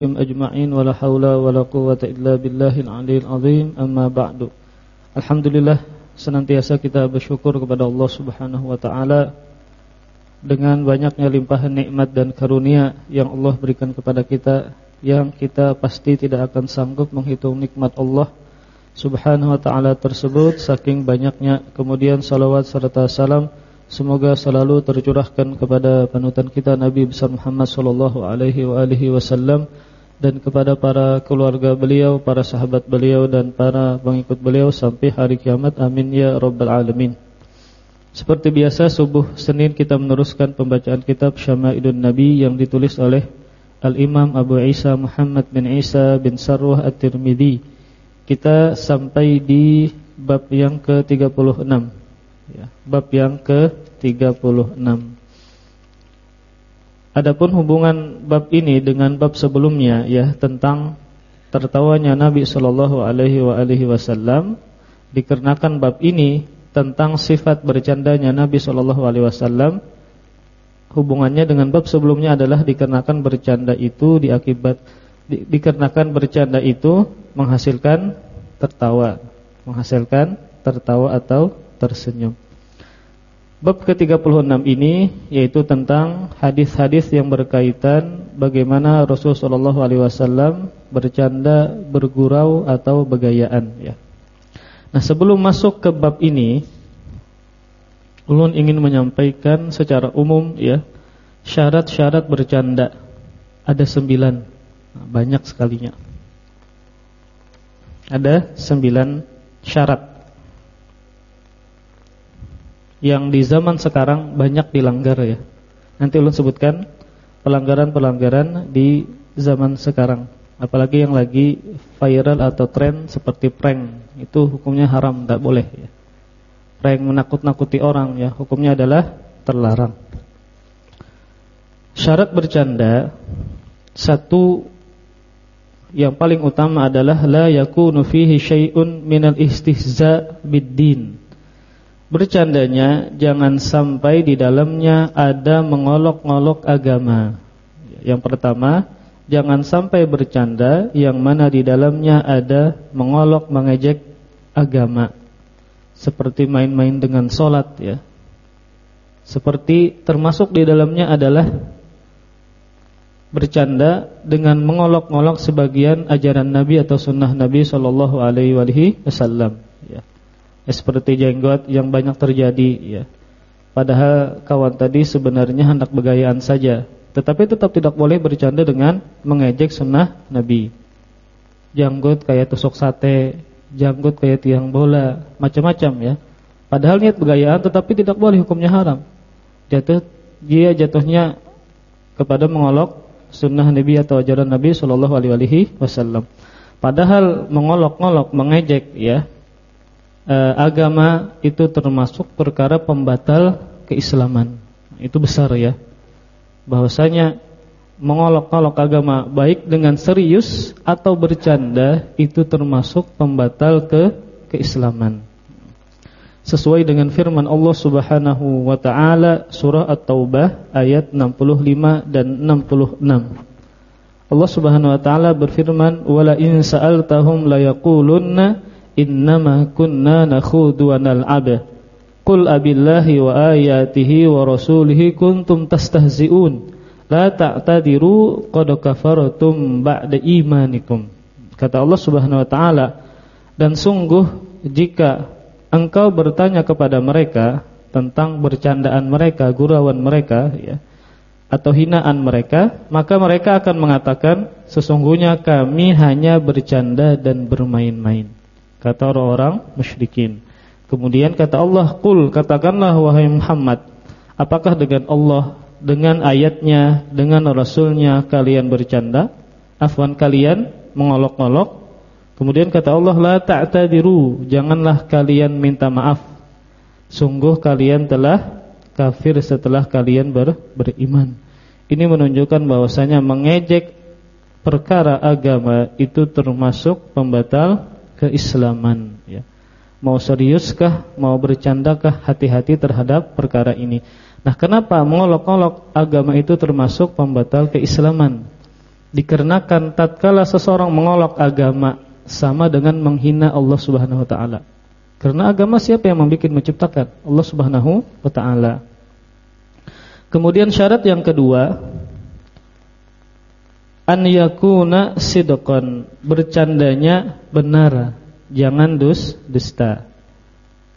أجمعين ولا حول ولا قوة إلا بالله العلي العظيم أما بعد Alhamdulillah senantiasa kita bersyukur kepada Allah Subhanahu wa taala dengan banyaknya limpahan nikmat dan karunia yang Allah berikan kepada kita yang kita pasti tidak akan sanggup menghitung nikmat Allah Subhanahu wa taala tersebut saking banyaknya kemudian salawat serta salam semoga selalu tercurahkan kepada panutan kita Nabi besar Muhammad sallallahu alaihi wa alihi wasallam dan kepada para keluarga beliau, para sahabat beliau dan para pengikut beliau sampai hari kiamat. Amin ya rabbal alamin. Seperti biasa subuh Senin kita meneruskan pembacaan kitab Syama'ilun Nabi yang ditulis oleh Al-Imam Abu Isa Muhammad bin Isa bin Sarwah At-Tirmidzi. Kita sampai di bab yang ke-36. Ya, bab yang ke-36. Adapun hubungan bab ini dengan bab sebelumnya ya tentang tertawanya Nabi Shallallahu alaihi wasallam dikarenakan bab ini tentang sifat bercandanya Nabi Shallallahu alaihi wasallam hubungannya dengan bab sebelumnya adalah dikarenakan bercanda itu diakibat di, dikarenakan bercanda itu menghasilkan tertawa, menghasilkan tertawa atau tersenyum. Bab ke-36 ini yaitu tentang hadis-hadis yang berkaitan bagaimana Rasulullah SAW bercanda, bergurau atau begayaan ya. Nah, sebelum masuk ke bab ini, ulun ingin menyampaikan secara umum ya, syarat-syarat bercanda. Ada sembilan, nah, banyak sekalinya. Ada sembilan syarat yang di zaman sekarang banyak dilanggar ya. Nanti ulun sebutkan pelanggaran-pelanggaran di zaman sekarang. Apalagi yang lagi viral atau tren seperti prank, itu hukumnya haram, tidak boleh ya. Prank menakut-nakuti orang ya, hukumnya adalah terlarang. Syarat bercanda satu yang paling utama adalah la yakunu fihi syai'un minal istihza bid-din bercandanya jangan sampai di dalamnya ada mengolok-olok agama. Yang pertama, jangan sampai bercanda yang mana di dalamnya ada mengolok mengejek agama. Seperti main-main dengan solat ya. Seperti termasuk di dalamnya adalah bercanda dengan mengolok-olok sebagian ajaran Nabi atau sunnah Nabi Shallallahu Alaihi Wasallam. Ya ya, seperti jenggot yang banyak terjadi ya. Padahal kawan tadi sebenarnya hendak begayaan saja, tetapi tetap tidak boleh bercanda dengan mengejek sunnah Nabi. Janggut kayak tusuk sate, janggut kayak tiang bola, macam-macam ya. Padahal niat begayaan tetapi tidak boleh hukumnya haram. Jatuh dia jatuhnya kepada mengolok sunnah Nabi atau ajaran Nabi Shallallahu Alaihi Wasallam. Padahal mengolok-olok, mengejek ya eh, agama itu termasuk perkara pembatal keislaman. Itu besar ya. Bahwasanya mengolok-olok agama baik dengan serius atau bercanda itu termasuk pembatal ke keislaman. Sesuai dengan firman Allah Subhanahu wa taala surah At-Taubah ayat 65 dan 66. Allah Subhanahu wa taala berfirman, "Wala in sa'altahum la yaqulunna innama kunna nakhudu wa nal'ab qul abillahi wa ayatihi wa rasulihi kuntum tastahzi'un la ta'tadiru qad kafartum ba'da imanikum kata Allah Subhanahu wa taala dan sungguh jika engkau bertanya kepada mereka tentang bercandaan mereka, gurauan mereka ya atau hinaan mereka, maka mereka akan mengatakan sesungguhnya kami hanya bercanda dan bermain-main kata orang-orang musyrikin. Kemudian kata Allah, "Qul katakanlah wahai Muhammad, apakah dengan Allah, dengan ayatnya, dengan rasulnya kalian bercanda? Afwan kalian mengolok-olok?" Kemudian kata Allah, "La ta'tadiru, janganlah kalian minta maaf. Sungguh kalian telah kafir setelah kalian ber, beriman." Ini menunjukkan bahwasanya mengejek perkara agama itu termasuk pembatal keislaman ya. Mau seriuskah, mau bercandakah hati-hati terhadap perkara ini. Nah, kenapa mengolok-olok agama itu termasuk pembatal keislaman? Dikarenakan tatkala seseorang mengolok agama sama dengan menghina Allah Subhanahu wa taala. Karena agama siapa yang membuat menciptakan? Allah Subhanahu wa taala. Kemudian syarat yang kedua an yakuna sidqan, bercandanya benar, jangan dus dusta.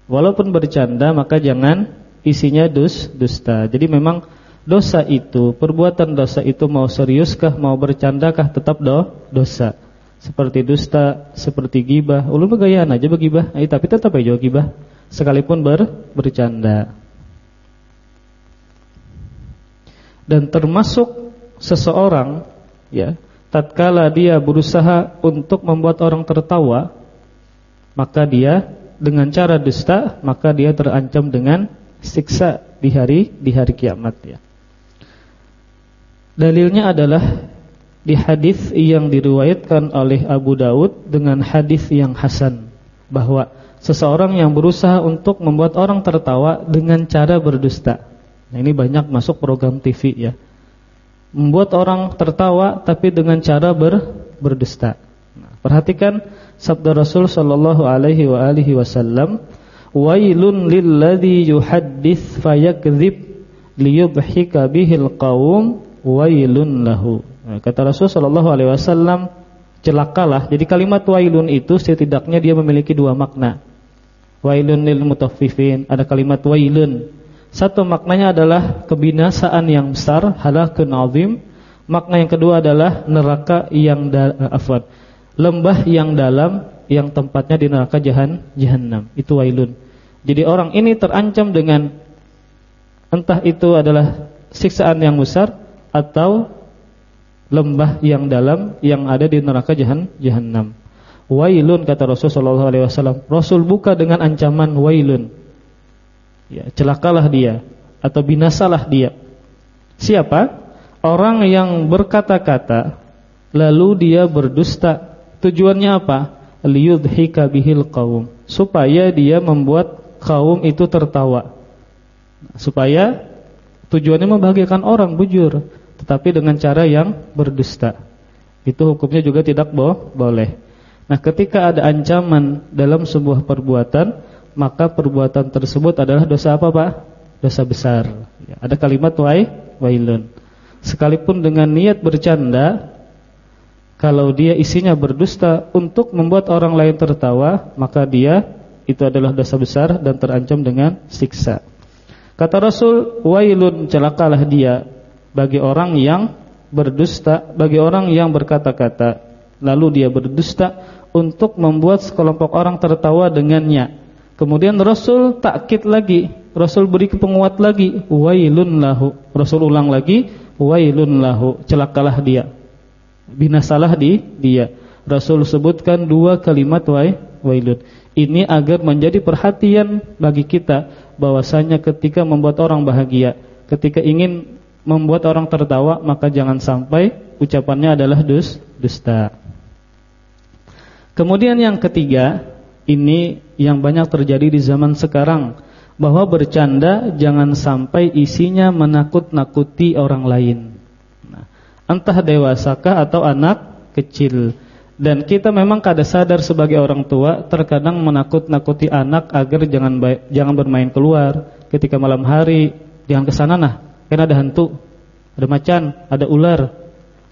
Walaupun bercanda maka jangan isinya dus dusta. Jadi memang dosa itu, perbuatan dosa itu mau seriuskah, mau bercandakah tetap do, dosa. Seperti dusta, seperti gibah. Ulun begayaan aja begibah, eh, tapi tetap aja gibah sekalipun ber, bercanda. Dan termasuk seseorang ya, tatkala dia berusaha untuk membuat orang tertawa, maka dia dengan cara dusta, maka dia terancam dengan siksa di hari di hari kiamat ya. Dalilnya adalah di hadis yang diriwayatkan oleh Abu Daud dengan hadis yang hasan bahwa seseorang yang berusaha untuk membuat orang tertawa dengan cara berdusta. Nah, ini banyak masuk program TV ya. Membuat orang tertawa tapi dengan cara ber, berdusta. Nah, perhatikan sabda Rasul sallallahu alaihi wa alihi wasallam, "Wailun lilladzi yuhaddits fayakdzib liyudhika bihil qaum wailun lahu. Nah, kata Rasul sallallahu alaihi wasallam, celakalah. Jadi kalimat wailun itu setidaknya dia memiliki dua makna. Wailun lil mutaffifin, ada kalimat wailun. Satu maknanya adalah kebinasaan yang besar, halakun azim. Makna yang kedua adalah neraka yang uh, afwan, lembah yang dalam yang tempatnya di neraka jahan jahannam. Itu wailun. Jadi orang ini terancam dengan entah itu adalah siksaan yang besar atau lembah yang dalam yang ada di neraka jahan jahannam. Wailun kata Rasul sallallahu alaihi wasallam. Rasul buka dengan ancaman wailun. Ya, celakalah dia atau binasalah dia. Siapa? Orang yang berkata-kata lalu dia berdusta. Tujuannya apa? Liyudhika bihil qaum. Supaya dia membuat kaum itu tertawa. Supaya tujuannya membahagiakan orang, bujur tetapi dengan cara yang berdusta. Itu hukumnya juga tidak boh, boleh. Nah, ketika ada ancaman dalam sebuah perbuatan, maka perbuatan tersebut adalah dosa apa, Pak? Dosa besar. Ya, ada kalimat wai, wailun. Sekalipun dengan niat bercanda, kalau dia isinya berdusta untuk membuat orang lain tertawa, maka dia itu adalah dosa besar dan terancam dengan siksa. Kata Rasul, wailun celakalah dia bagi orang yang berdusta, bagi orang yang berkata-kata, lalu dia berdusta untuk membuat sekelompok orang tertawa dengannya. Kemudian Rasul takkid lagi, Rasul beri penguat lagi, wailun lahu. Rasul ulang lagi, wailun lahu, celakalah dia. Binasalah di dia. Rasul sebutkan dua kalimat wai, wailun. Ini agar menjadi perhatian bagi kita bahwasanya ketika membuat orang bahagia, ketika ingin membuat orang tertawa maka jangan sampai ucapannya adalah dus dusta. Kemudian yang ketiga, ini yang banyak terjadi di zaman sekarang bahwa bercanda jangan sampai isinya menakut-nakuti orang lain. Nah, entah dewasakah atau anak kecil. Dan kita memang kada sadar sebagai orang tua terkadang menakut-nakuti anak agar jangan jangan bermain keluar ketika malam hari, jangan ke sana nah Kan ada hantu, ada macan, ada ular.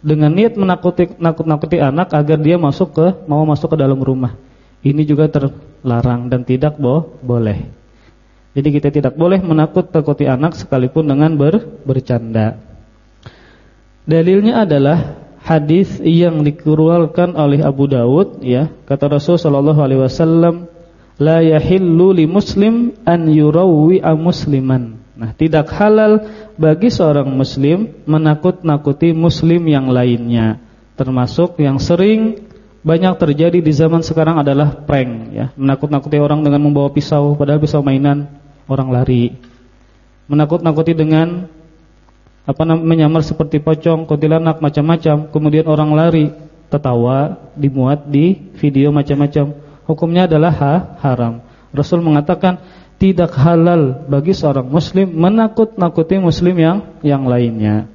Dengan niat menakuti nakut-nakuti anak agar dia masuk ke mau masuk ke dalam rumah. Ini juga terlarang dan tidak boh, boleh. Jadi kita tidak boleh menakut-nakuti anak sekalipun dengan ber, bercanda. Dalilnya adalah hadis yang dikeluarkan oleh Abu Dawud ya kata Rasul sallallahu alaihi wasallam la yahillu li muslim an yurawwi musliman Nah, tidak halal bagi seorang muslim menakut-nakuti muslim yang lainnya. Termasuk yang sering banyak terjadi di zaman sekarang adalah prank ya, menakut-nakuti orang dengan membawa pisau padahal pisau mainan, orang lari. Menakut-nakuti dengan apa namanya menyamar seperti pocong, kuntilanak macam-macam, kemudian orang lari, tertawa, dimuat di video macam-macam. Hukumnya adalah ha, haram. Rasul mengatakan tidak halal bagi seorang muslim menakut-nakuti muslim yang yang lainnya.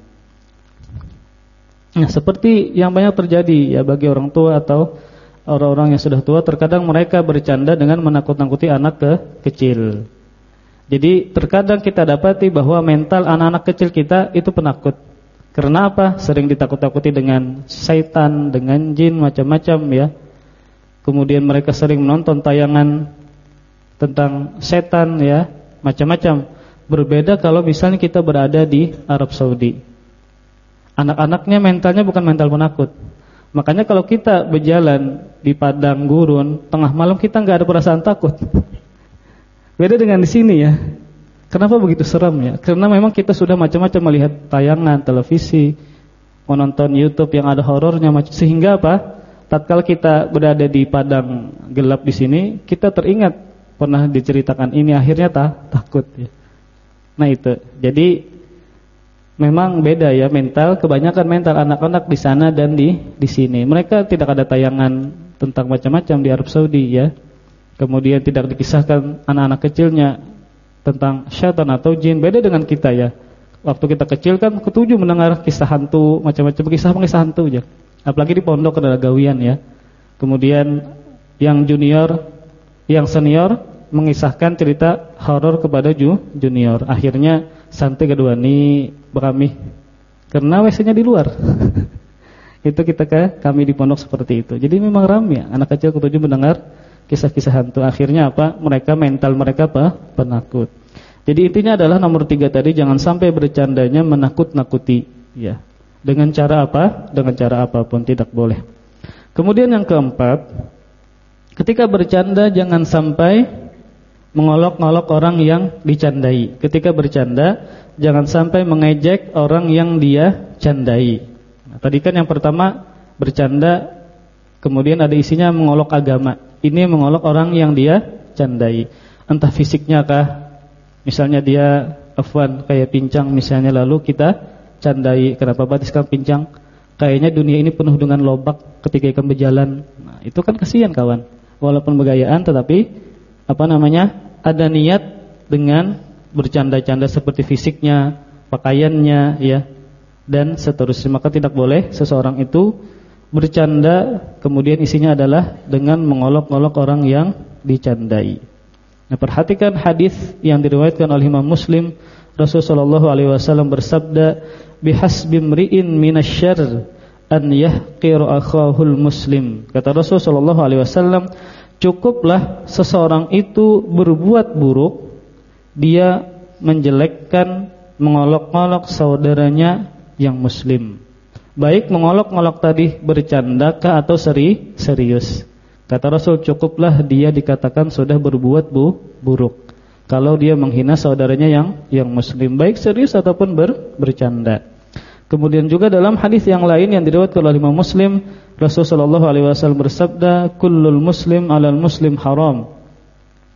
Nah, seperti yang banyak terjadi ya bagi orang tua atau orang-orang yang sudah tua terkadang mereka bercanda dengan menakut-nakuti anak ke kecil. Jadi terkadang kita dapati bahwa mental anak-anak kecil kita itu penakut. Karena apa? Sering ditakut-takuti dengan syaitan, dengan jin macam-macam ya. Kemudian mereka sering menonton tayangan tentang setan ya, macam-macam. Berbeda kalau misalnya kita berada di Arab Saudi. Anak-anaknya mentalnya bukan mental penakut. Makanya kalau kita berjalan di padang gurun tengah malam kita nggak ada perasaan takut. Beda dengan di sini ya. Kenapa begitu seram ya? Karena memang kita sudah macam-macam melihat tayangan televisi, menonton YouTube yang ada horornya sehingga apa? Tatkala kita berada di padang gelap di sini, kita teringat pernah diceritakan ini akhirnya tak takut ya. Nah itu. Jadi memang beda ya mental kebanyakan mental anak-anak di sana dan di di sini. Mereka tidak ada tayangan tentang macam-macam di Arab Saudi ya. Kemudian tidak dikisahkan anak-anak kecilnya tentang syaitan atau jin. Beda dengan kita ya. Waktu kita kecil kan ketujuh mendengar kisah hantu, macam-macam kisah-kisah hantu ya. Apalagi di pondok ada gawian ya. Kemudian yang junior, yang senior mengisahkan cerita horor kepada junior. Akhirnya santai kedua ini berami karena WC-nya di luar. itu kita ke kami di pondok seperti itu. Jadi memang ramai ya. Anak kecil ketujuh mendengar kisah-kisah hantu. Akhirnya apa? Mereka mental mereka apa? Penakut. Jadi intinya adalah nomor tiga tadi jangan sampai bercandanya menakut-nakuti. Ya. Dengan cara apa? Dengan cara apa pun tidak boleh. Kemudian yang keempat, ketika bercanda jangan sampai mengolok-olok orang yang dicandai. Ketika bercanda, jangan sampai mengejek orang yang dia candai. Nah, tadi kan yang pertama bercanda, kemudian ada isinya mengolok agama. Ini mengolok orang yang dia candai. Entah fisiknya kah, misalnya dia afwan kayak pincang misalnya lalu kita candai, kenapa batis kan pincang? Kayaknya dunia ini penuh dengan lobak ketika ikan berjalan. Nah, itu kan kasihan kawan. Walaupun begayaan tetapi apa namanya? Ada niat dengan bercanda-canda seperti fisiknya, pakaiannya ya dan seterusnya maka tidak boleh seseorang itu bercanda kemudian isinya adalah dengan mengolok-olok orang yang dicandai. Nah, perhatikan hadis yang diriwayatkan oleh Imam Muslim Rasulullah alaihi wasallam bersabda bihasbi mri'in minasyarr an yahqir akhahul muslim. Kata Rasulullah alaihi wasallam Cukuplah seseorang itu berbuat buruk Dia menjelekkan Mengolok-olok saudaranya yang muslim. Baik mengolok-olok tadi bercandakah atau seri, serius? Kata Rasul cukuplah dia dikatakan sudah berbuat bu, buruk. Kalau dia menghina saudaranya yang yang muslim Baik serius ataupun ber, bercanda. Kemudian juga dalam hadis yang lain yang diriwayatkan oleh Imam Muslim, Rasulullah alaihi wasallam bersabda, "Kullul muslim 'alal muslim haram,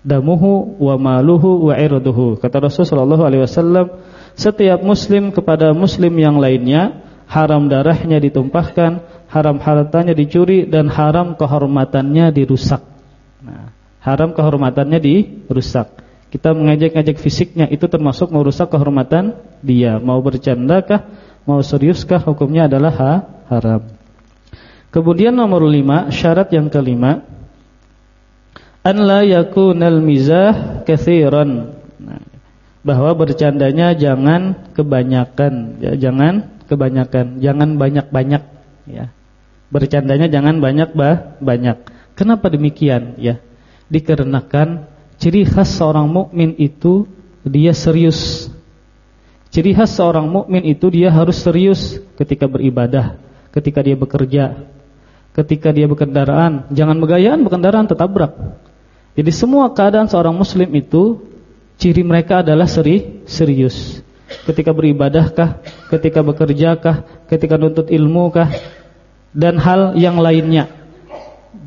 damuhu wa maluhu wa irduhu." Kata Rasulullah alaihi wasallam, setiap muslim kepada muslim yang lainnya haram darahnya ditumpahkan, haram hartanya dicuri dan haram kehormatannya dirusak. Nah, haram kehormatannya dirusak. Kita mengajak-ajak fisiknya itu termasuk merusak kehormatan dia. Mau bercandakah Mau seriuskah hukumnya adalah ha, haram. Kemudian nomor lima syarat yang kelima an la yakunal mizah katsiran. Nah, bahwa bercandanya jangan kebanyakan, ya, jangan kebanyakan, jangan banyak-banyak ya. Bercandanya jangan banyak bah, banyak. Kenapa demikian ya? Dikarenakan ciri khas seorang mukmin itu dia serius Ciri khas seorang mukmin itu dia harus serius ketika beribadah, ketika dia bekerja, ketika dia berkendaraan. Jangan begayaan berkendaraan tertabrak. Jadi semua keadaan seorang muslim itu ciri mereka adalah seri, serius. Ketika beribadahkah, ketika bekerjakah, ketika nuntut ilmukah dan hal yang lainnya.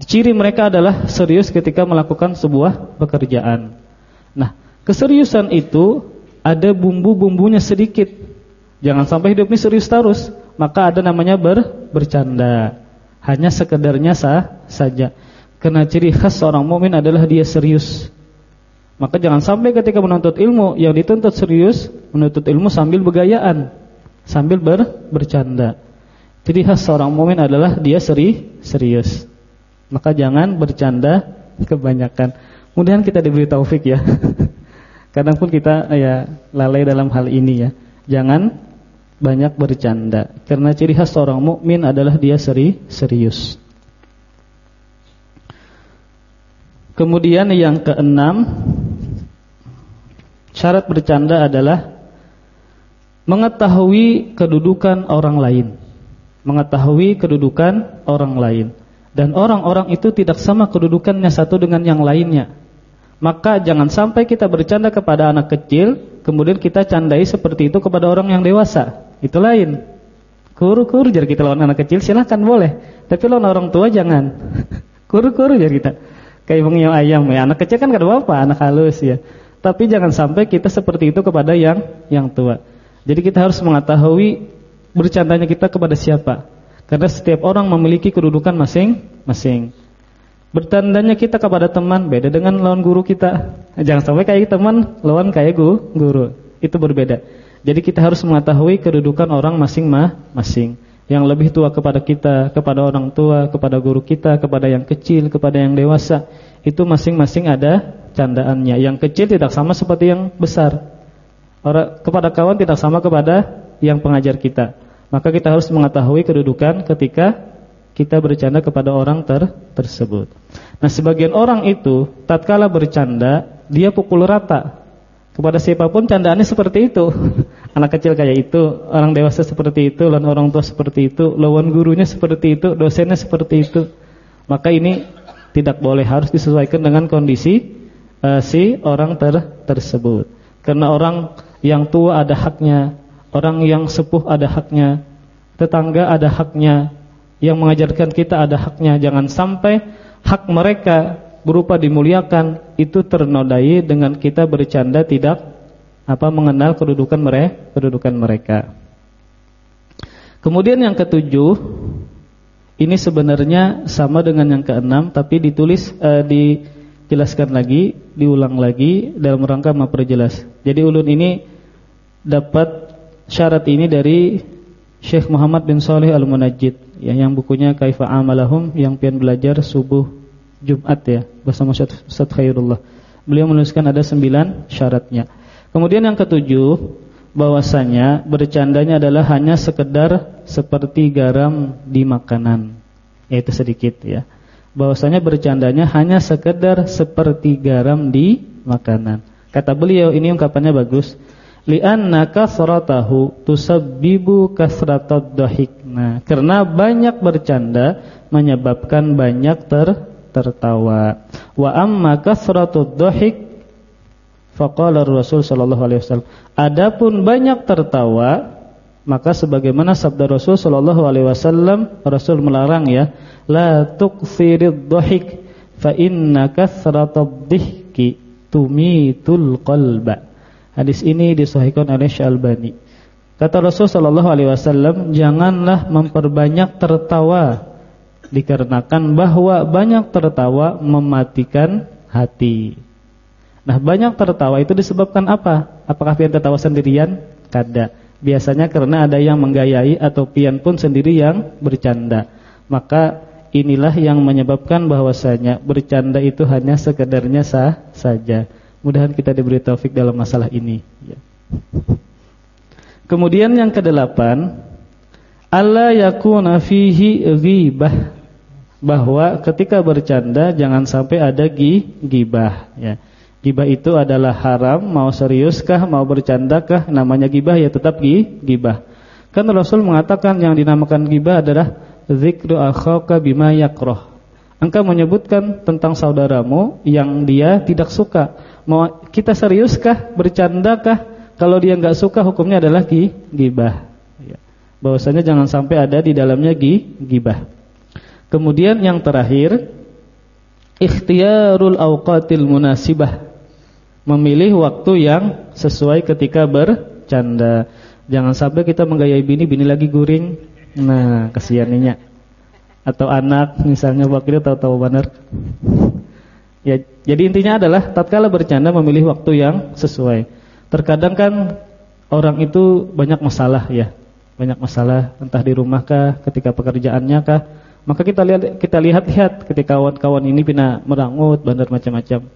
Ciri mereka adalah serius ketika melakukan sebuah pekerjaan. Nah, keseriusan itu ada bumbu-bumbunya sedikit. Jangan sampai hidup ini serius terus, maka ada namanya ber, bercanda. Hanya sekedarnya sah saja. Karena ciri khas seorang mukmin adalah dia serius. Maka jangan sampai ketika menuntut ilmu yang dituntut serius, menuntut ilmu sambil bergayaan, sambil ber, bercanda. Ciri khas seorang mukmin adalah dia seri, serius. Maka jangan bercanda kebanyakan. Kemudian kita diberi taufik ya. Kadang pun kita ya lalai dalam hal ini ya. Jangan banyak bercanda karena ciri khas seorang mukmin adalah dia seri, serius. Kemudian yang keenam syarat bercanda adalah mengetahui kedudukan orang lain mengetahui kedudukan orang lain dan orang-orang itu tidak sama kedudukannya satu dengan yang lainnya. Maka jangan sampai kita bercanda kepada anak kecil kemudian kita candai seperti itu kepada orang yang dewasa. Itu lain. Kuru-kuru jar kita lawan anak kecil silahkan boleh, tapi lawan orang tua jangan. Kuru-kuru jar kita. Kayak mengiau ayam ya, anak kecil kan gak ada apa, anak halus ya. Tapi jangan sampai kita seperti itu kepada yang yang tua. Jadi kita harus mengetahui bercandanya kita kepada siapa. Karena setiap orang memiliki kedudukan masing-masing. Bertandanya kita kepada teman beda dengan lawan guru kita. Jangan sampai kayak teman lawan kayak guru. Itu berbeda. Jadi kita harus mengetahui kedudukan orang masing-masing. Yang lebih tua kepada kita, kepada orang tua, kepada guru kita, kepada yang kecil, kepada yang dewasa. Itu masing-masing ada candaannya. Yang kecil tidak sama seperti yang besar. Orang kepada kawan tidak sama kepada yang pengajar kita. Maka kita harus mengetahui kedudukan ketika kita bercanda kepada orang ter tersebut. Nah, sebagian orang itu tatkala bercanda, dia pukul rata. Kepada siapa pun candaannya seperti itu. Anak kecil kayak itu, orang dewasa seperti itu, lawan orang tua seperti itu, lawan gurunya seperti itu, dosennya seperti itu. Maka ini tidak boleh harus disesuaikan dengan kondisi uh, si orang ter tersebut. Karena orang yang tua ada haknya, Orang yang sepuh ada haknya, tetangga ada haknya, yang mengajarkan kita ada haknya. Jangan sampai hak mereka berupa dimuliakan itu ternodai dengan kita bercanda tidak apa mengenal kedudukan mereka, kedudukan mereka. Kemudian yang ketujuh, ini sebenarnya sama dengan yang keenam, tapi ditulis uh, dijelaskan lagi, diulang lagi dalam rangka memperjelas. Jadi ulun ini dapat syarat ini dari Syekh Muhammad bin Saleh Al-Munajjid ya, yang bukunya Kaifa Amalahum yang pian belajar subuh Jumat ya bersama Ustaz Khairullah. Beliau menuliskan ada sembilan syaratnya. Kemudian yang ketujuh bahwasanya bercandanya adalah hanya sekedar seperti garam di makanan. Yaitu sedikit ya. Bahwasanya bercandanya hanya sekedar seperti garam di makanan. Kata beliau ini ungkapannya bagus li'anna kasratahu tusabbibu kasratad dhahik. Nah, karena banyak bercanda menyebabkan banyak ter tertawa. Wa amma kasratud dhahik faqala Rasul sallallahu alaihi wasallam. Adapun banyak tertawa, maka sebagaimana sabda Rasul sallallahu alaihi wasallam, Rasul melarang ya, la tuksirid dhahik fa inna kasratad dhihki tumitul qalba. Hadis ini disahihkan oleh Syalbani. Kata Rasul sallallahu alaihi wasallam, janganlah memperbanyak tertawa dikarenakan bahwa banyak tertawa mematikan hati. Nah, banyak tertawa itu disebabkan apa? Apakah pian tertawa sendirian? Kada. Biasanya karena ada yang menggayai atau pian pun sendiri yang bercanda. Maka inilah yang menyebabkan bahwasanya bercanda itu hanya sekedarnya sah saja. Mudahan kita diberi taufik dalam masalah ini ya. Kemudian yang kedelapan Allah yakuna fihi ghibah bahwa ketika bercanda jangan sampai ada gibah ya. Gibah itu adalah haram, mau seriuskah, mau bercandakah, namanya gibah ya tetap gibah. Kan Rasul mengatakan yang dinamakan gibah adalah zikru akhaka bima yakrah. Engkau menyebutkan tentang saudaramu yang dia tidak suka Mau kita seriuskah, bercandakah? Kalau dia nggak suka hukumnya adalah gibah. Ya. Bahwasanya jangan sampai ada di dalamnya gibah. Kemudian yang terakhir, ikhtiyarul awqatil munasibah. Memilih waktu yang sesuai ketika bercanda. Jangan sampai kita menggayai bini, bini lagi guring. Nah, kasihannya. Atau anak misalnya itu tahu-tahu benar. Ya, jadi intinya adalah tatkala bercanda memilih waktu yang sesuai. Terkadang kan orang itu banyak masalah ya. banyak masalah entah di rumahkah, ketika pekerjaannya kah, maka kita lihat kita lihat-lihat ketika kawan-kawan ini pina merangut bandar macam-macam.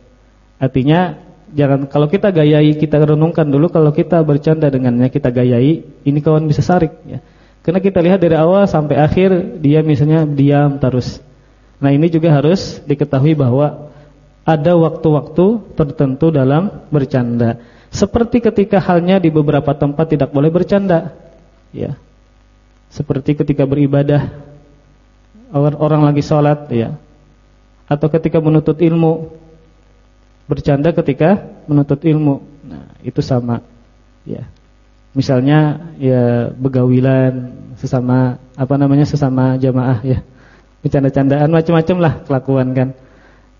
Artinya jangan kalau kita gayai kita renungkan dulu kalau kita bercanda dengannya kita gayai ini kawan bisa sarik ya. Karena kita lihat dari awal sampai akhir dia misalnya diam terus. Nah, ini juga harus diketahui bahwa ada waktu-waktu tertentu dalam bercanda. Seperti ketika halnya di beberapa tempat tidak boleh bercanda. Ya. Seperti ketika beribadah orang lagi sholat ya. Atau ketika menuntut ilmu bercanda ketika menuntut ilmu. Nah, itu sama. Ya. Misalnya ya begawilan sesama apa namanya sesama jamaah ya. Bercanda-candaan macam-macam lah kelakuan kan.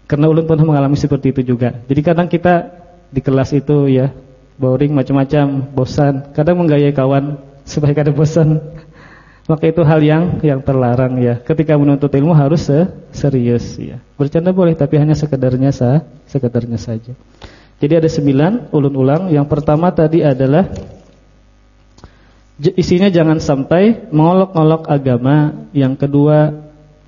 Karena ulun pernah mengalami seperti itu juga. Jadi kadang kita di kelas itu ya boring macam-macam, bosan. Kadang menggayai kawan supaya kada bosan. Maka itu hal yang yang terlarang ya. Ketika menuntut ilmu harus serius ya. Bercanda boleh tapi hanya sekedarnya sah, sekedarnya saja. Jadi ada sembilan ulun ulang. Yang pertama tadi adalah isinya jangan sampai mengolok-olok agama. Yang kedua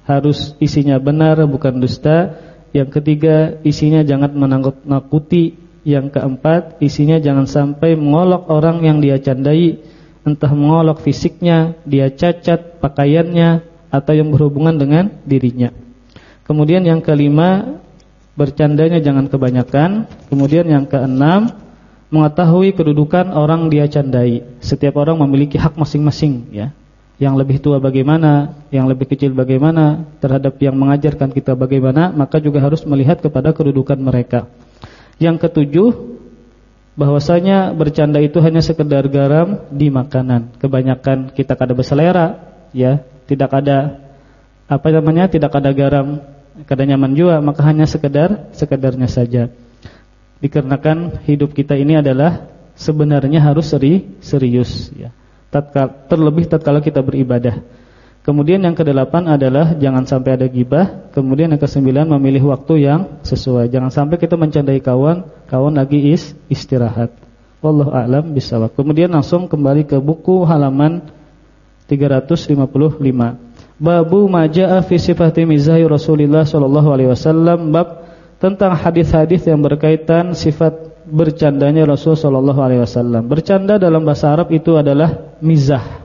harus isinya benar bukan dusta. Yang ketiga isinya jangan menakut-nakuti. Yang keempat isinya jangan sampai mengolok orang yang dia candai entah mengolok fisiknya, dia cacat pakaiannya atau yang berhubungan dengan dirinya. Kemudian yang kelima, bercandanya jangan kebanyakan. Kemudian yang keenam, mengetahui kedudukan orang dia candai. Setiap orang memiliki hak masing-masing ya. Yang lebih tua bagaimana, yang lebih kecil bagaimana, terhadap yang mengajarkan kita bagaimana, maka juga harus melihat kepada kedudukan mereka. Yang ketujuh, bahwasanya bercanda itu hanya sekedar garam di makanan. Kebanyakan kita kada berselera, ya, tidak ada apa namanya, tidak ada garam, kada nyaman juga, maka hanya sekedar sekedarnya saja. Dikarenakan hidup kita ini adalah sebenarnya harus seri, serius, ya. Tatkala, terlebih tatkala kita beribadah. Kemudian yang kedelapan adalah jangan sampai ada gibah. Kemudian yang kesembilan memilih waktu yang sesuai. Jangan sampai kita mencandai kawan, kawan lagi is istirahat. Wallahu a'lam bishawab. Kemudian langsung kembali ke buku halaman 355. Babu majaa fi sifati mizahi Rasulullah sallallahu alaihi wasallam bab tentang hadis-hadis yang berkaitan sifat bercandanya Rasul sallallahu alaihi wasallam. Bercanda dalam bahasa Arab itu adalah mizah.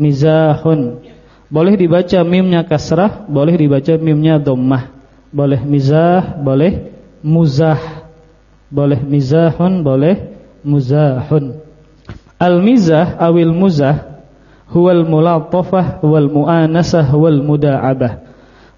Mizahun boleh dibaca mimnya kasrah, boleh dibaca mimnya dhammah. Boleh mizah, boleh muzah. Boleh mizahun, boleh muzahun. Al-mizah awil muzah huwal mulatafah wal muanasah wal muda'abah.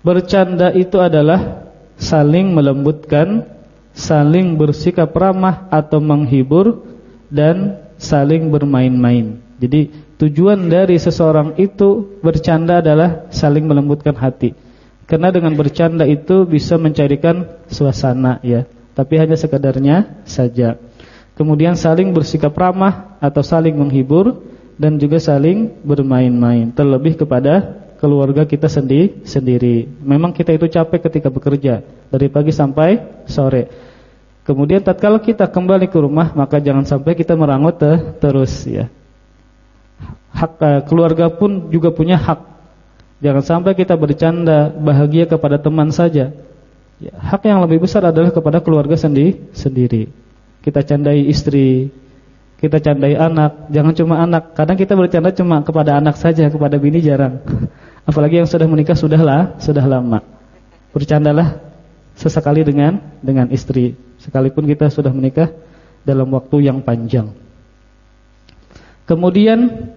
Bercanda itu adalah saling melembutkan, saling bersikap ramah atau menghibur dan saling bermain-main. Jadi Tujuan dari seseorang itu bercanda adalah saling melembutkan hati. Karena dengan bercanda itu bisa mencarikan suasana ya, tapi hanya sekedarnya saja. Kemudian saling bersikap ramah atau saling menghibur dan juga saling bermain-main. Terlebih kepada keluarga kita sendiri sendiri. Memang kita itu capek ketika bekerja dari pagi sampai sore. Kemudian tatkala kita kembali ke rumah maka jangan sampai kita merangut terus ya hak uh, keluarga pun juga punya hak. Jangan sampai kita bercanda bahagia kepada teman saja. Ya, hak yang lebih besar adalah kepada keluarga sendiri sendiri. Kita candai istri, kita candai anak, jangan cuma anak. Kadang kita bercanda cuma kepada anak saja, kepada bini jarang. Apalagi yang sudah menikah sudahlah, sudah lama. Bercandalah sesekali dengan dengan istri, sekalipun kita sudah menikah dalam waktu yang panjang. Kemudian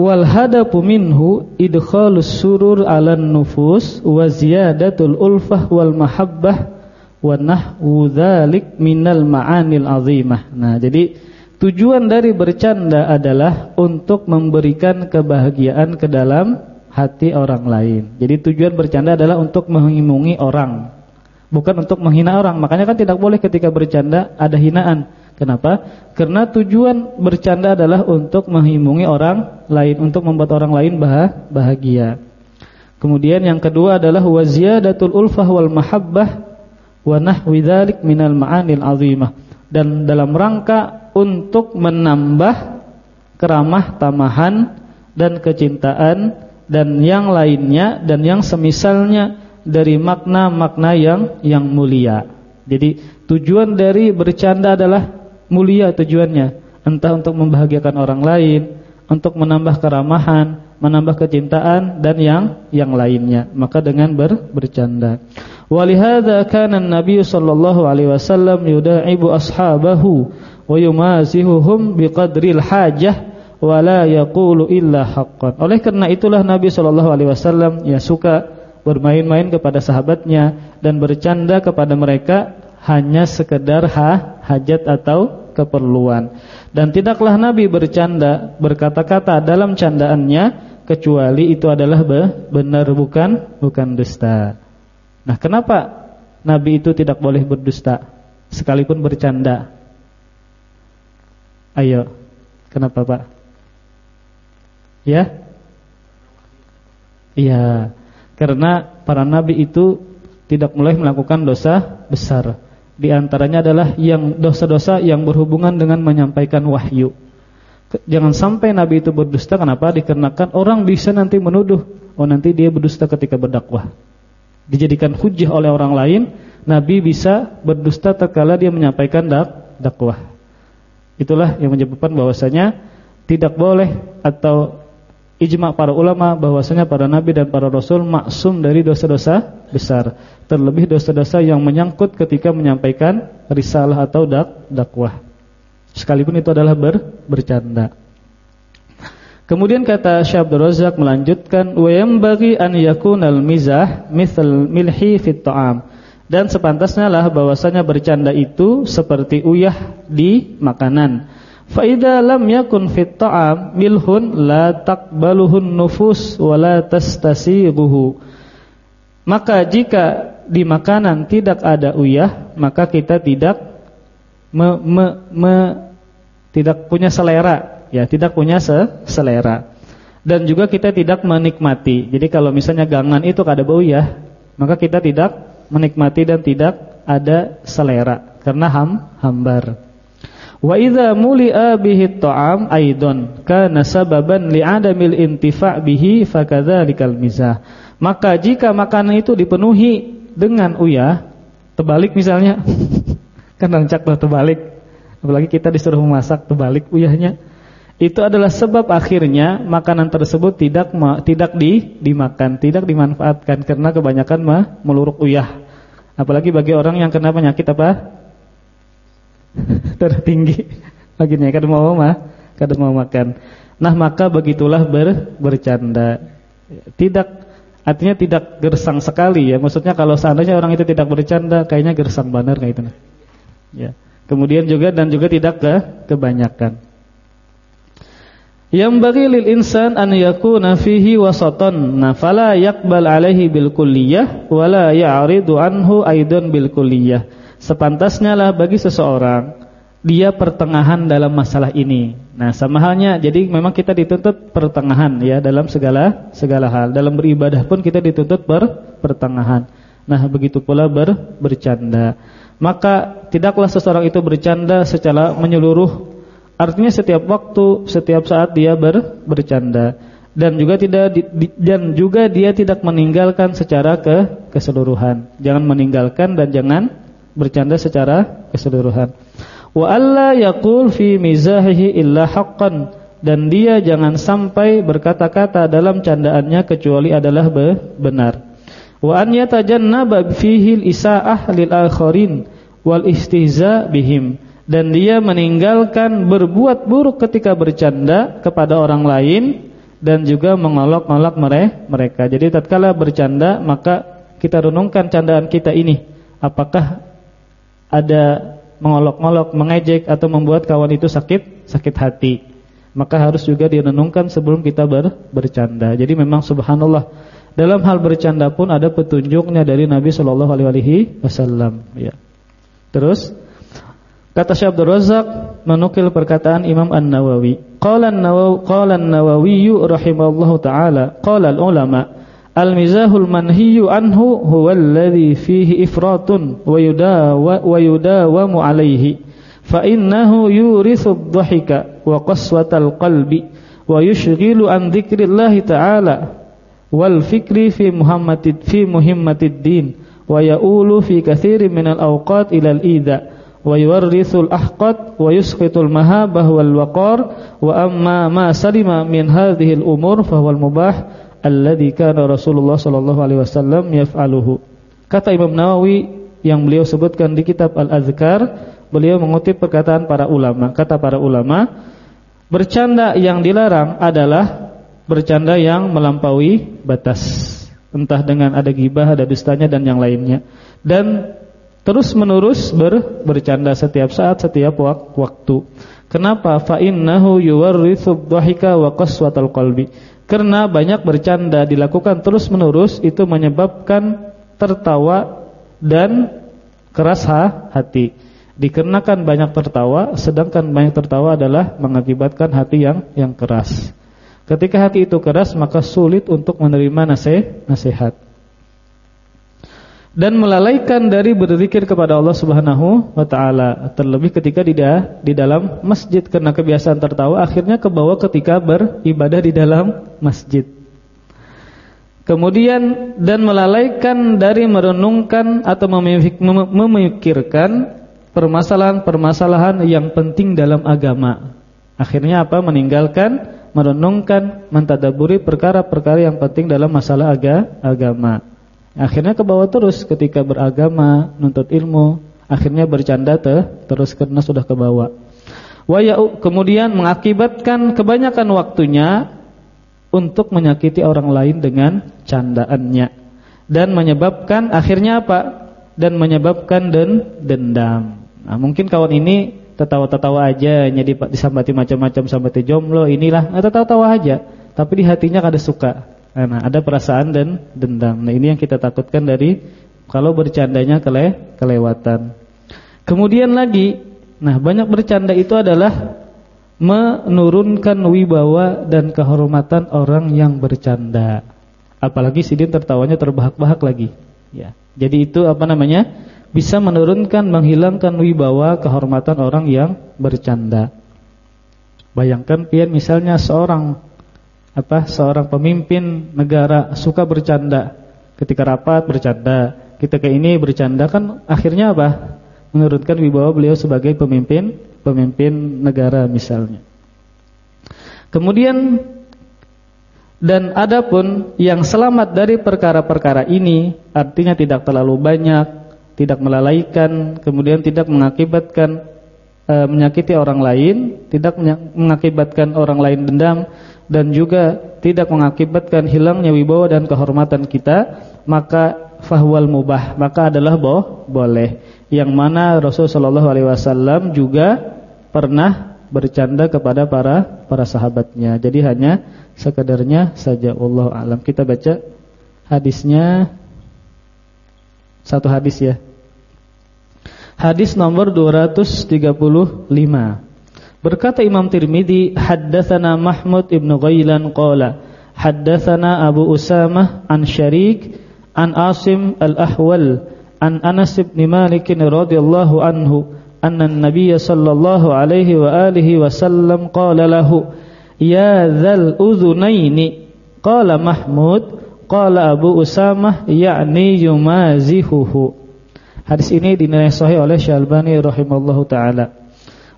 wal hadapu minhu idkhalus surur 'alan nufus wa ziyadatul ulfah wal mahabbah wa nahwu dzalik minal ma'anil azimah. Nah, jadi tujuan dari bercanda adalah untuk memberikan kebahagiaan ke dalam hati orang lain. Jadi tujuan bercanda adalah untuk menghimungi orang, bukan untuk menghina orang. Makanya kan tidak boleh ketika bercanda ada hinaan. Kenapa? Karena tujuan bercanda adalah untuk menghimungi orang lain, untuk membuat orang lain bahagia. Kemudian yang kedua adalah waziyadatul ulfah wal mahabbah wa nahwi dzalik minal ma'anil azimah. Dan dalam rangka untuk menambah keramah tamahan dan kecintaan dan yang lainnya dan yang semisalnya dari makna-makna yang yang mulia. Jadi tujuan dari bercanda adalah mulia tujuannya. Entah untuk membahagiakan orang lain, untuk menambah keramahan, menambah kecintaan dan yang yang lainnya. Maka dengan ber, bercanda. Walihada kana Nabi sallallahu alaihi wasallam yuda'ibu ashabahu wa yumazihuhum biqadril hajah wa la yaqulu illa haqqan. Oleh karena itulah Nabi sallallahu alaihi wasallam ya suka bermain-main kepada sahabatnya dan bercanda kepada mereka hanya sekedar ha, hajat atau keperluan. Dan tidaklah Nabi bercanda berkata-kata dalam candaannya kecuali itu adalah benar bukan bukan dusta. Nah, kenapa Nabi itu tidak boleh berdusta sekalipun bercanda? Ayo, kenapa Pak? Ya? Iya, karena para nabi itu tidak mulai melakukan dosa besar. Di antaranya adalah yang dosa-dosa yang berhubungan dengan menyampaikan wahyu. Jangan sampai Nabi itu berdusta kenapa? Dikarenakan orang bisa nanti menuduh, oh nanti dia berdusta ketika berdakwah. Dijadikan hujah oleh orang lain, Nabi bisa berdusta tatkala dia menyampaikan dak dakwah. Itulah yang menyebabkan bahwasanya tidak boleh atau ijma para ulama bahwasanya para nabi dan para rasul maksum dari dosa-dosa besar, terlebih dosa-dosa yang menyangkut ketika menyampaikan risalah atau dak dakwah. Sekalipun itu adalah ber, bercanda. Kemudian kata Syekh Abdul Razak melanjutkan wa bagi an yakunal mizah mithal milhi fit ta'am. Dan sepantasnya lah bahwasanya bercanda itu seperti uyah di makanan Fa idza lam yakun fit ta'am milhun la taqbaluhun nufus wa la. Maka jika di makanan tidak ada uyah, maka kita tidak me, me, me, tidak punya selera, ya, tidak punya se, selera. Dan juga kita tidak menikmati. Jadi kalau misalnya gangan itu ada bau ya, maka kita tidak menikmati dan tidak ada selera karena ham hambar. Wa idza muli'a bihi ta'am aidon kana sababan li'adamil intifa' bihi fakadzalikal mizah. Maka jika makanan itu dipenuhi dengan uyah, terbalik misalnya. kan rancaklah terbalik. Apalagi kita disuruh memasak terbalik uyahnya. Itu adalah sebab akhirnya makanan tersebut tidak tidak di, dimakan, tidak dimanfaatkan karena kebanyakan meluruk uyah. Apalagi bagi orang yang kena penyakit apa? tertinggi. Baginya kada mau mah kada mau makan. Nah maka begitulah ber, bercanda. Tidak artinya tidak gersang sekali ya. Maksudnya kalau seandainya orang itu tidak bercanda kayaknya gersang benar kayak itu ya. Kemudian juga dan juga tidak ke kebanyakan. Yang bagi lil insan an yakuna fihi wasatan nah fala yaqbal alaihi bil kulliyah wala ya'ridu anhu aidan bil kulliyah sepantasnya lah bagi seseorang dia pertengahan dalam masalah ini. Nah, sama halnya jadi memang kita dituntut pertengahan ya dalam segala segala hal. Dalam beribadah pun kita dituntut ber, pertengahan. Nah, begitu pula ber, bercanda. Maka tidaklah seseorang itu bercanda secara menyeluruh. Artinya setiap waktu, setiap saat dia ber, bercanda dan juga tidak di, dan juga dia tidak meninggalkan secara ke keseluruhan. Jangan meninggalkan dan jangan bercanda secara keseluruhan. Wa alla yaqul fi mizahihi illa haqqan dan dia jangan sampai berkata-kata dalam candaannya kecuali adalah benar. Wa an yatajannaba fihi al-isaa'ah lil akharin wal istihza bihim dan dia meninggalkan berbuat buruk ketika bercanda kepada orang lain dan juga mengolok-olok mereka. Jadi tatkala bercanda maka kita renungkan candaan kita ini apakah ada mengolok-olok, mengejek atau membuat kawan itu sakit, sakit hati. Maka harus juga direnungkan sebelum kita ber, bercanda. Jadi memang subhanallah dalam hal bercanda pun ada petunjuknya dari Nabi Shallallahu alaihi wasallam, ya. Terus kata Syekh Abdul Razak menukil perkataan Imam An-Nawawi. Qala An-Nawawi rahimallahu taala, qala al-ulama Al-mizahul manhiyu anhu huwa alladhi fihi ifratun wa yudawa wa yudawamu alaihi fa innahu yurithu dhahika wa qaswatal qalbi wa yushghilu an dzikrillah ta'ala wal fikri fi muhammadid fi muhimmatid din wa yaulu fi katsirin minal awqat ila al-idha wa yuwarrithul ahqad wa yusqitul mahabah wal waqar wa amma ma salima min hadhihi al-umur fa huwa al-mubah alladhi kana Rasulullah sallallahu alaihi wasallam yaf'aluhu kata Imam Nawawi yang beliau sebutkan di kitab Al-Azkar beliau mengutip perkataan para ulama. Kata para ulama, bercanda yang dilarang adalah bercanda yang melampaui batas. Entah dengan ada gibah, ada dustanya dan yang lainnya. Dan terus menerus ber, bercanda setiap saat, setiap wak waktu. Kenapa? Fa innahu yuwarrithu dhahika wa qaswatal qalbi. Karena banyak bercanda dilakukan terus menerus itu menyebabkan tertawa dan keras hati. Dikarenakan banyak tertawa, sedangkan banyak tertawa adalah mengakibatkan hati yang yang keras. Ketika hati itu keras, maka sulit untuk menerima nasihat. Dan melalaikan dari berzikir kepada Allah Subhanahu wa taala, terlebih ketika di di dalam masjid karena kebiasaan tertawa akhirnya kebawa ketika beribadah di dalam masjid. Kemudian dan melalaikan dari merenungkan atau memikirkan permasalahan-permasalahan yang penting dalam agama. Akhirnya apa? Meninggalkan, merenungkan, mentadaburi perkara-perkara yang penting dalam masalah aga, agama. Akhirnya ke bawah terus ketika beragama, nuntut ilmu, akhirnya bercanda te, terus karena sudah ke bawah. Wayau kemudian mengakibatkan kebanyakan waktunya untuk menyakiti orang lain dengan candaannya dan menyebabkan akhirnya apa? Dan menyebabkan den, dendam. Nah, mungkin kawan ini tertawa-tertawa aja, jadi disambati macam-macam sambati jomblo, inilah, nah, tertawa-tawa aja. Tapi di hatinya ada suka. Nah, ada perasaan dan dendam. Nah, ini yang kita takutkan dari kalau bercandanya kele kelewatan. Kemudian lagi, nah banyak bercanda itu adalah menurunkan wibawa dan kehormatan orang yang bercanda. Apalagi sidin tertawanya terbahak-bahak lagi. Ya. Jadi itu apa namanya? bisa menurunkan, menghilangkan wibawa kehormatan orang yang bercanda. Bayangkan pian misalnya seorang apa seorang pemimpin negara suka bercanda ketika rapat bercanda, ketika ini bercanda kan akhirnya apa? Menurunkan wibawa beliau sebagai pemimpin pemimpin negara misalnya. Kemudian dan adapun yang selamat dari perkara-perkara ini artinya tidak terlalu banyak tidak melalaikan, kemudian tidak mengakibatkan e, menyakiti orang lain, tidak mengakibatkan orang lain dendam dan juga tidak mengakibatkan hilangnya wibawa dan kehormatan kita, maka fahwal mubah, maka adalah boh, boleh. Yang mana Rasulullah SAW juga pernah bercanda kepada para para sahabatnya. Jadi hanya sekedarnya saja Allah alam. Kita baca hadisnya satu hadis ya. Hadis nomor 235. Berkata Imam Tirmizi, haddatsana Mahmud ibn Ghailan qala, haddatsana Abu Usamah an Syarik an Asim al-Ahwal an Anas bin Malik radhiyallahu anhu anna an-nabiy sallallahu alaihi wa alihi wasallam qala lahu ya dzal udhunaini qala Mahmud qala Abu Usamah ya'ni yumazihuhu Hadis ini dinilai sahih oleh Syalbani rahimallahu taala.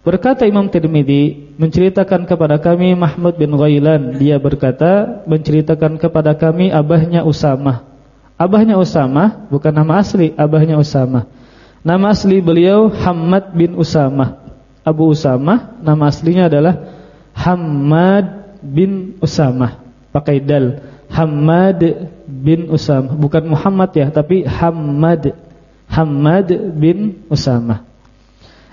Berkata Imam Tirmidzi menceritakan kepada kami Mahmud bin Ghailan, dia berkata menceritakan kepada kami abahnya Usamah. Abahnya Usamah bukan nama asli, abahnya Usamah. Nama asli beliau Hamad bin Usamah. Abu Usamah nama aslinya adalah Hamad bin Usamah. Pakai dal. Hamad bin Usamah, bukan Muhammad ya, tapi Hamad Hamad bin Usamah.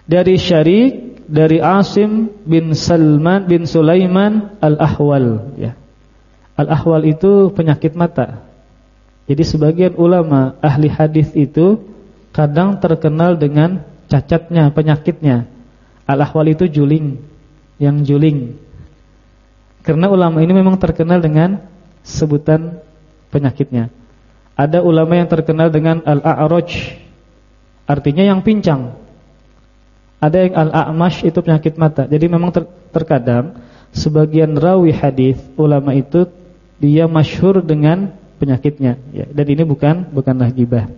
Dari Syarik, dari Asim bin Salman bin Sulaiman Al-Ahwal ya. Al-Ahwal itu penyakit mata. Jadi sebagian ulama ahli hadis itu kadang terkenal dengan cacatnya, penyakitnya. Al-Ahwal itu juling, yang juling. Karena ulama ini memang terkenal dengan sebutan penyakitnya. Ada ulama yang terkenal dengan Al-A'raj Artinya yang pincang. Ada yang al-a'mash itu penyakit mata. Jadi memang ter terkadang sebagian rawi hadis ulama itu dia masyhur dengan penyakitnya ya. Dan ini bukan bukanlah gibah.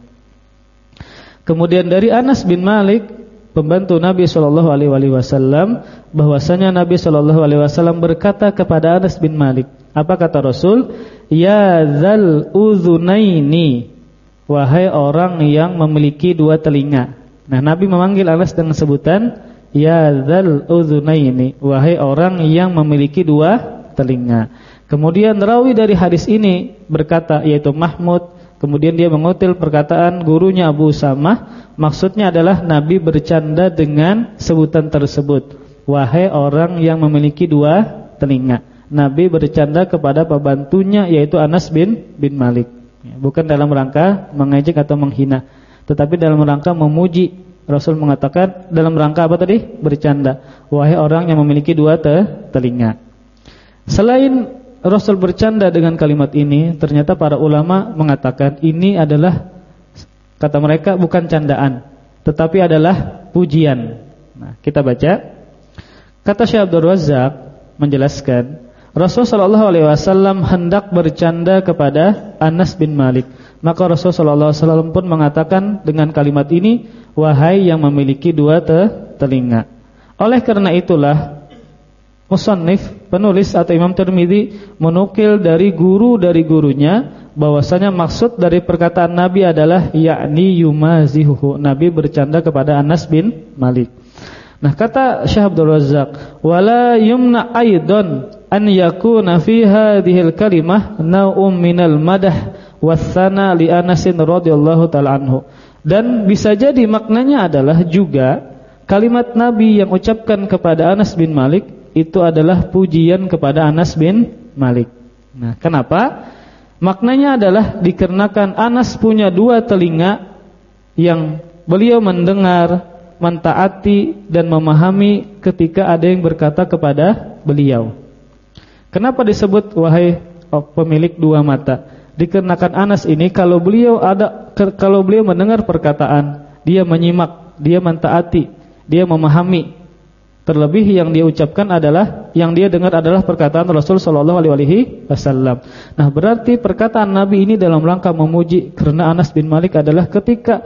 Kemudian dari Anas bin Malik pembantu Nabi Shallallahu alaihi wasallam bahwasanya Nabi Shallallahu alaihi wasallam berkata kepada Anas bin Malik, apa kata Rasul? Ya zal uzunaini wahai orang yang memiliki dua telinga. Nah, Nabi memanggil Anas dengan sebutan ya zal uzunaini wahai orang yang memiliki dua telinga. Kemudian rawi dari hadis ini berkata yaitu Mahmud Kemudian dia mengutil perkataan gurunya Abu Samah Maksudnya adalah Nabi bercanda dengan sebutan tersebut. Wahai orang yang memiliki dua telinga. Nabi bercanda kepada pembantunya yaitu Anas bin bin Malik. Bukan dalam rangka mengejek atau menghina Tetapi dalam rangka memuji Rasul mengatakan dalam rangka apa tadi? Bercanda Wahai orang yang memiliki dua te telinga Selain Rasul bercanda dengan kalimat ini, ternyata para ulama mengatakan ini adalah kata mereka bukan candaan, tetapi adalah pujian. Nah, kita baca. Kata Syekh Abdul Razak menjelaskan, Rasul sallallahu alaihi wasallam hendak bercanda kepada Anas bin Malik. Maka Rasul sallallahu alaihi wasallam pun mengatakan dengan kalimat ini, "Wahai yang memiliki dua te telinga." Oleh karena itulah musannif penulis atau Imam Tirmizi menukil dari guru dari gurunya bahwasanya maksud dari perkataan Nabi adalah yakni yumazihu Nabi bercanda kepada Anas bin Malik. Nah kata Syekh Abdul Razak wala yumna aidan an yakuna fi hadhil kalimah nau'um minal madah wasana li Anas radhiyallahu taala. Dan bisa jadi maknanya adalah juga kalimat Nabi yang ucapkan kepada Anas bin Malik itu adalah pujian kepada Anas bin Malik. Nah, kenapa? Maknanya adalah dikarenakan Anas punya dua telinga yang beliau mendengar, mentaati dan memahami ketika ada yang berkata kepada beliau. Kenapa disebut wahai pemilik dua mata? Dikarenakan Anas ini kalau beliau ada kalau beliau mendengar perkataan, dia menyimak, dia mentaati, dia memahami Terlebih yang dia ucapkan adalah yang dia dengar adalah perkataan Rasul sallallahu alaihi wasallam. Nah, berarti perkataan Nabi ini dalam rangka memuji karena Anas bin Malik adalah ketika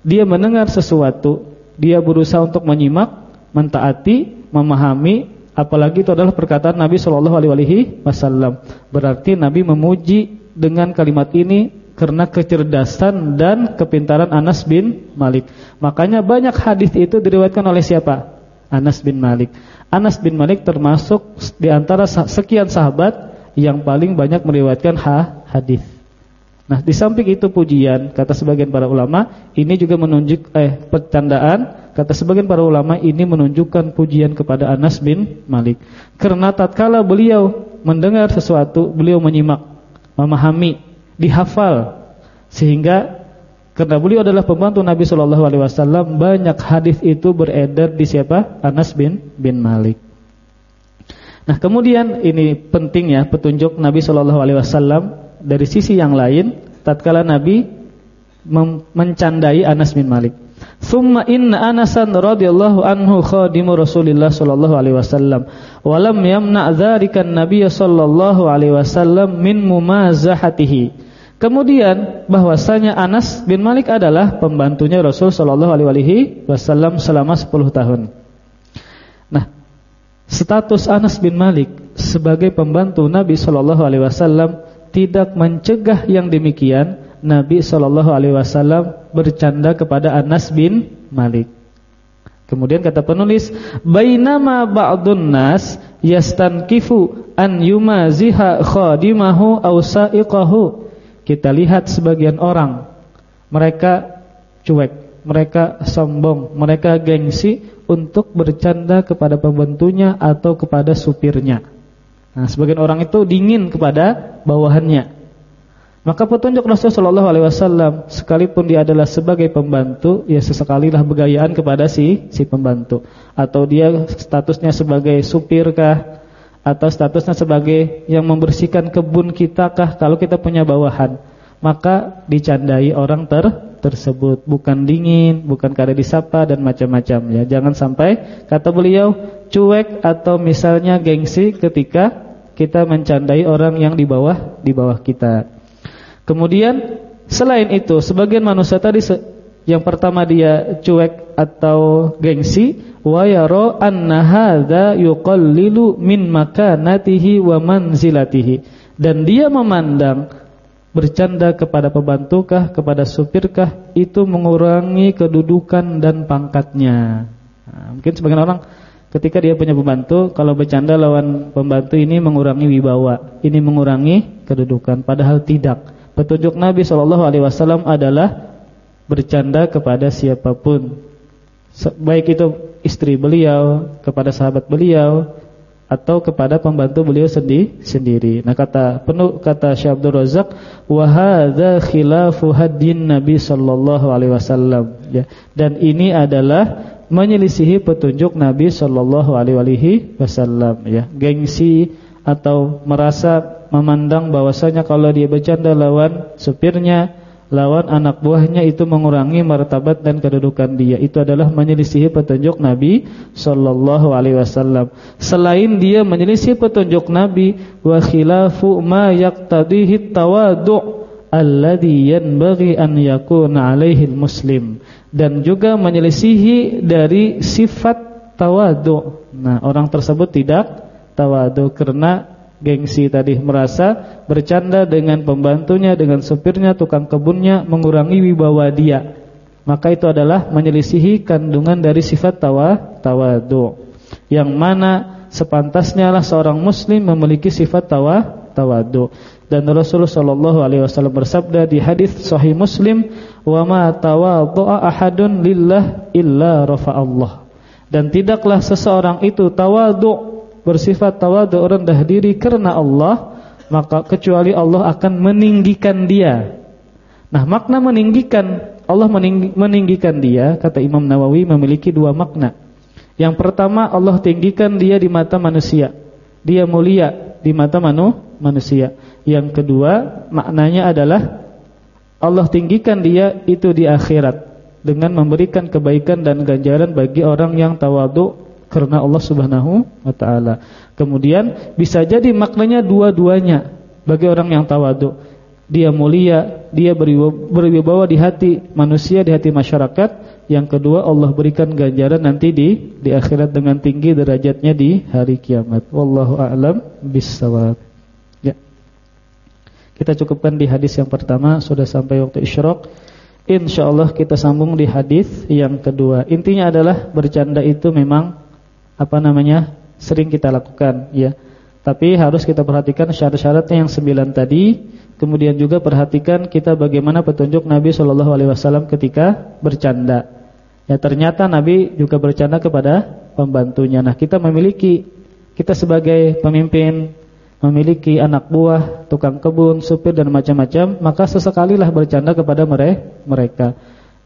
dia mendengar sesuatu, dia berusaha untuk menyimak, mentaati, memahami, apalagi itu adalah perkataan Nabi sallallahu alaihi wasallam. Berarti Nabi memuji dengan kalimat ini karena kecerdasan dan kepintaran Anas bin Malik. Makanya banyak hadis itu diriwayatkan oleh siapa? Anas bin Malik. Anas bin Malik termasuk di antara sekian sahabat yang paling banyak meriwayatkan ha hadis. Nah, di samping itu pujian, kata sebagian para ulama, ini juga menunjuk eh pertandaan, kata sebagian para ulama ini menunjukkan pujian kepada Anas bin Malik. Karena tatkala beliau mendengar sesuatu, beliau menyimak, memahami, dihafal sehingga karena beliau adalah pembantu Nabi Shallallahu Alaihi Wasallam, banyak hadis itu beredar di siapa? Anas bin bin Malik. Nah kemudian ini penting ya petunjuk Nabi Shallallahu Alaihi Wasallam dari sisi yang lain. Tatkala Nabi mencandai Anas bin Malik. Thumma inna Anasan radhiyallahu anhu khadimu Rasulillah sallallahu alaihi wasallam wa lam yamna dzalika an-nabiy sallallahu alaihi wasallam min mumazahatihi Kemudian bahwasanya Anas bin Malik adalah pembantunya Rasul Shallallahu Alaihi Wasallam selama 10 tahun. Nah, status Anas bin Malik sebagai pembantu Nabi Shallallahu Alaihi Wasallam tidak mencegah yang demikian. Nabi Shallallahu Alaihi Wasallam bercanda kepada Anas bin Malik. Kemudian kata penulis, bainama ba'dun nas yastankifu an yumaziha khadimahu aw sa'iqahu kita lihat sebagian orang mereka cuek, mereka sombong, mereka gengsi untuk bercanda kepada pembantunya atau kepada supirnya. Nah, sebagian orang itu dingin kepada bawahannya. Maka petunjuk Rasulullah Shallallahu Alaihi Wasallam sekalipun dia adalah sebagai pembantu, ya sesekalilah begayaan kepada si si pembantu, atau dia statusnya sebagai supirkah, atau statusnya sebagai yang membersihkan kebun kita kah kalau kita punya bawahan maka dicandai orang ter tersebut, bukan dingin, bukan kada disapa dan macam-macam ya. Jangan sampai kata beliau cuek atau misalnya gengsi ketika kita mencandai orang yang di bawah di bawah kita. Kemudian selain itu sebagian manusia tadi yang pertama dia cuek atau gengsi wa yara anna hadza yuqallilu min makanatihi wa manzilatihi dan dia memandang bercanda kepada pembantukah kepada supirkah itu mengurangi kedudukan dan pangkatnya. Nah, mungkin sebagian orang ketika dia punya pembantu kalau bercanda lawan pembantu ini mengurangi wibawa ini mengurangi kedudukan padahal tidak. Petunjuk Nabi SAW adalah bercanda kepada siapa pun. Baik itu istri beliau kepada sahabat beliau atau kepada pembantu beliau sendi, sendiri. Nah kata penuh kata Syekh Abdul Razak wa hadza khilafu hadin Nabi sallallahu alaihi wasallam ya. Dan ini adalah menyelisihi petunjuk Nabi sallallahu alaihi wasallam ya. Gengsi atau merasa memandang bahwasanya kalau dia bercanda lawan supirnya lawan anak buahnya itu mengurangi martabat dan kedudukan dia. Itu adalah menyelisihi petunjuk Nabi sallallahu alaihi wasallam. Selain dia menyelisih petunjuk Nabi wa khilafu ma yaqtadihi tawadu' alladhi yanbaghi an yakuna alaihi muslim dan juga menyelisihi dari sifat tawadu. Nah, orang tersebut tidak tawadu karena gengsi tadi merasa bercanda dengan pembantunya, dengan supirnya, tukang kebunnya mengurangi wibawa dia. Maka itu adalah menyelisihi kandungan dari sifat tawa tawadu. Yang mana sepantasnya lah seorang muslim memiliki sifat tawa tawadu. Dan Rasulullah sallallahu alaihi wasallam bersabda di hadis sahih Muslim, "Wa ma tawaddu'a ahadun lillah illa rafa'allah." Dan tidaklah seseorang itu tawadu bersifat tawadu rendah diri karena Allah maka kecuali Allah akan meninggikan dia. Nah, makna meninggikan Allah meninggi, meninggikan dia kata Imam Nawawi memiliki dua makna. Yang pertama Allah tinggikan dia di mata manusia. Dia mulia di mata manu, manusia. Yang kedua maknanya adalah Allah tinggikan dia itu di akhirat dengan memberikan kebaikan dan ganjaran bagi orang yang tawadu karena Allah Subhanahu wa taala. Kemudian bisa jadi maknanya dua-duanya bagi orang yang tawadu. Dia mulia, dia berwibawa di hati manusia, di hati masyarakat. Yang kedua Allah berikan ganjaran nanti di di akhirat dengan tinggi derajatnya di hari kiamat. Wallahu a'lam bissawab. Ya. Kita cukupkan di hadis yang pertama sudah sampai waktu isyraq. Insyaallah kita sambung di hadis yang kedua. Intinya adalah bercanda itu memang apa namanya sering kita lakukan ya. Tapi harus kita perhatikan syarat-syaratnya yang sembilan tadi. Kemudian juga perhatikan kita bagaimana petunjuk Nabi Shallallahu Alaihi Wasallam ketika bercanda. Ya ternyata Nabi juga bercanda kepada pembantunya. Nah kita memiliki kita sebagai pemimpin memiliki anak buah, tukang kebun, supir dan macam-macam, maka sesekalilah bercanda kepada mereka.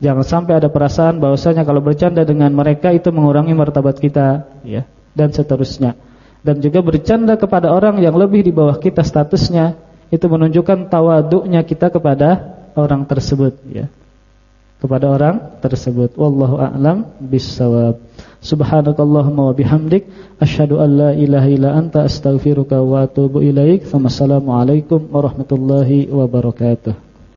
Jangan sampai ada perasaan bahwasanya kalau bercanda dengan mereka itu mengurangi martabat kita, ya, dan seterusnya. Dan juga bercanda kepada orang yang lebih di bawah kita statusnya itu menunjukkan tawaduknya kita kepada orang tersebut, ya. Kepada orang tersebut. Wallahu a'lam bissawab. Subhanakallahumma wa bihamdik asyhadu an la ilaha illa anta astaghfiruka wa atubu ilaik. Wassalamualaikum warahmatullahi wabarakatuh.